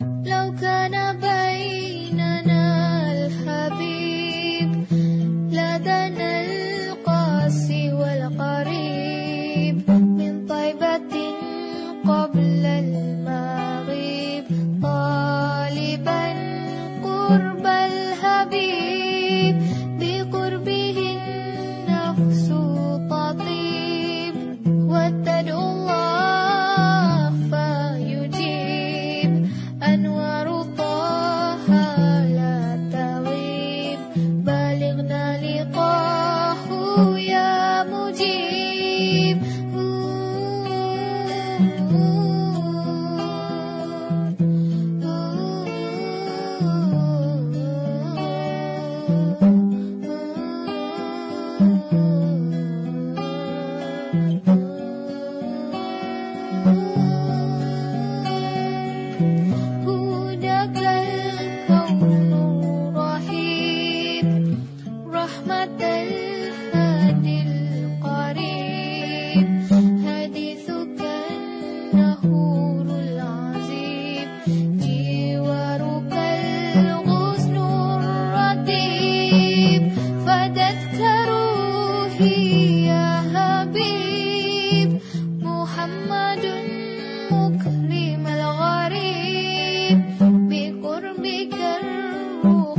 Love gonna الحبيب محمد مكرم الغريب بقربك الروح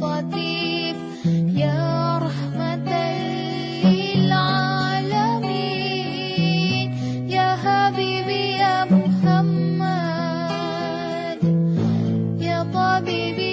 طيب يا رحمة للعالمين يا حبيبي يا محمد يا طبيبي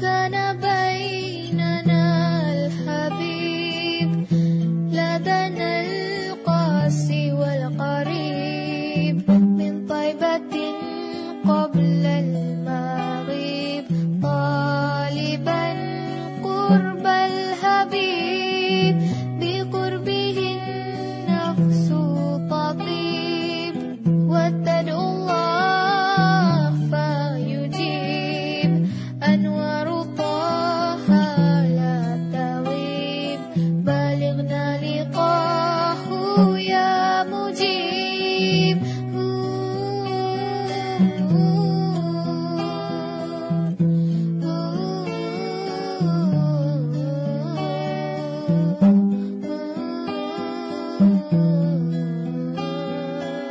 كان بين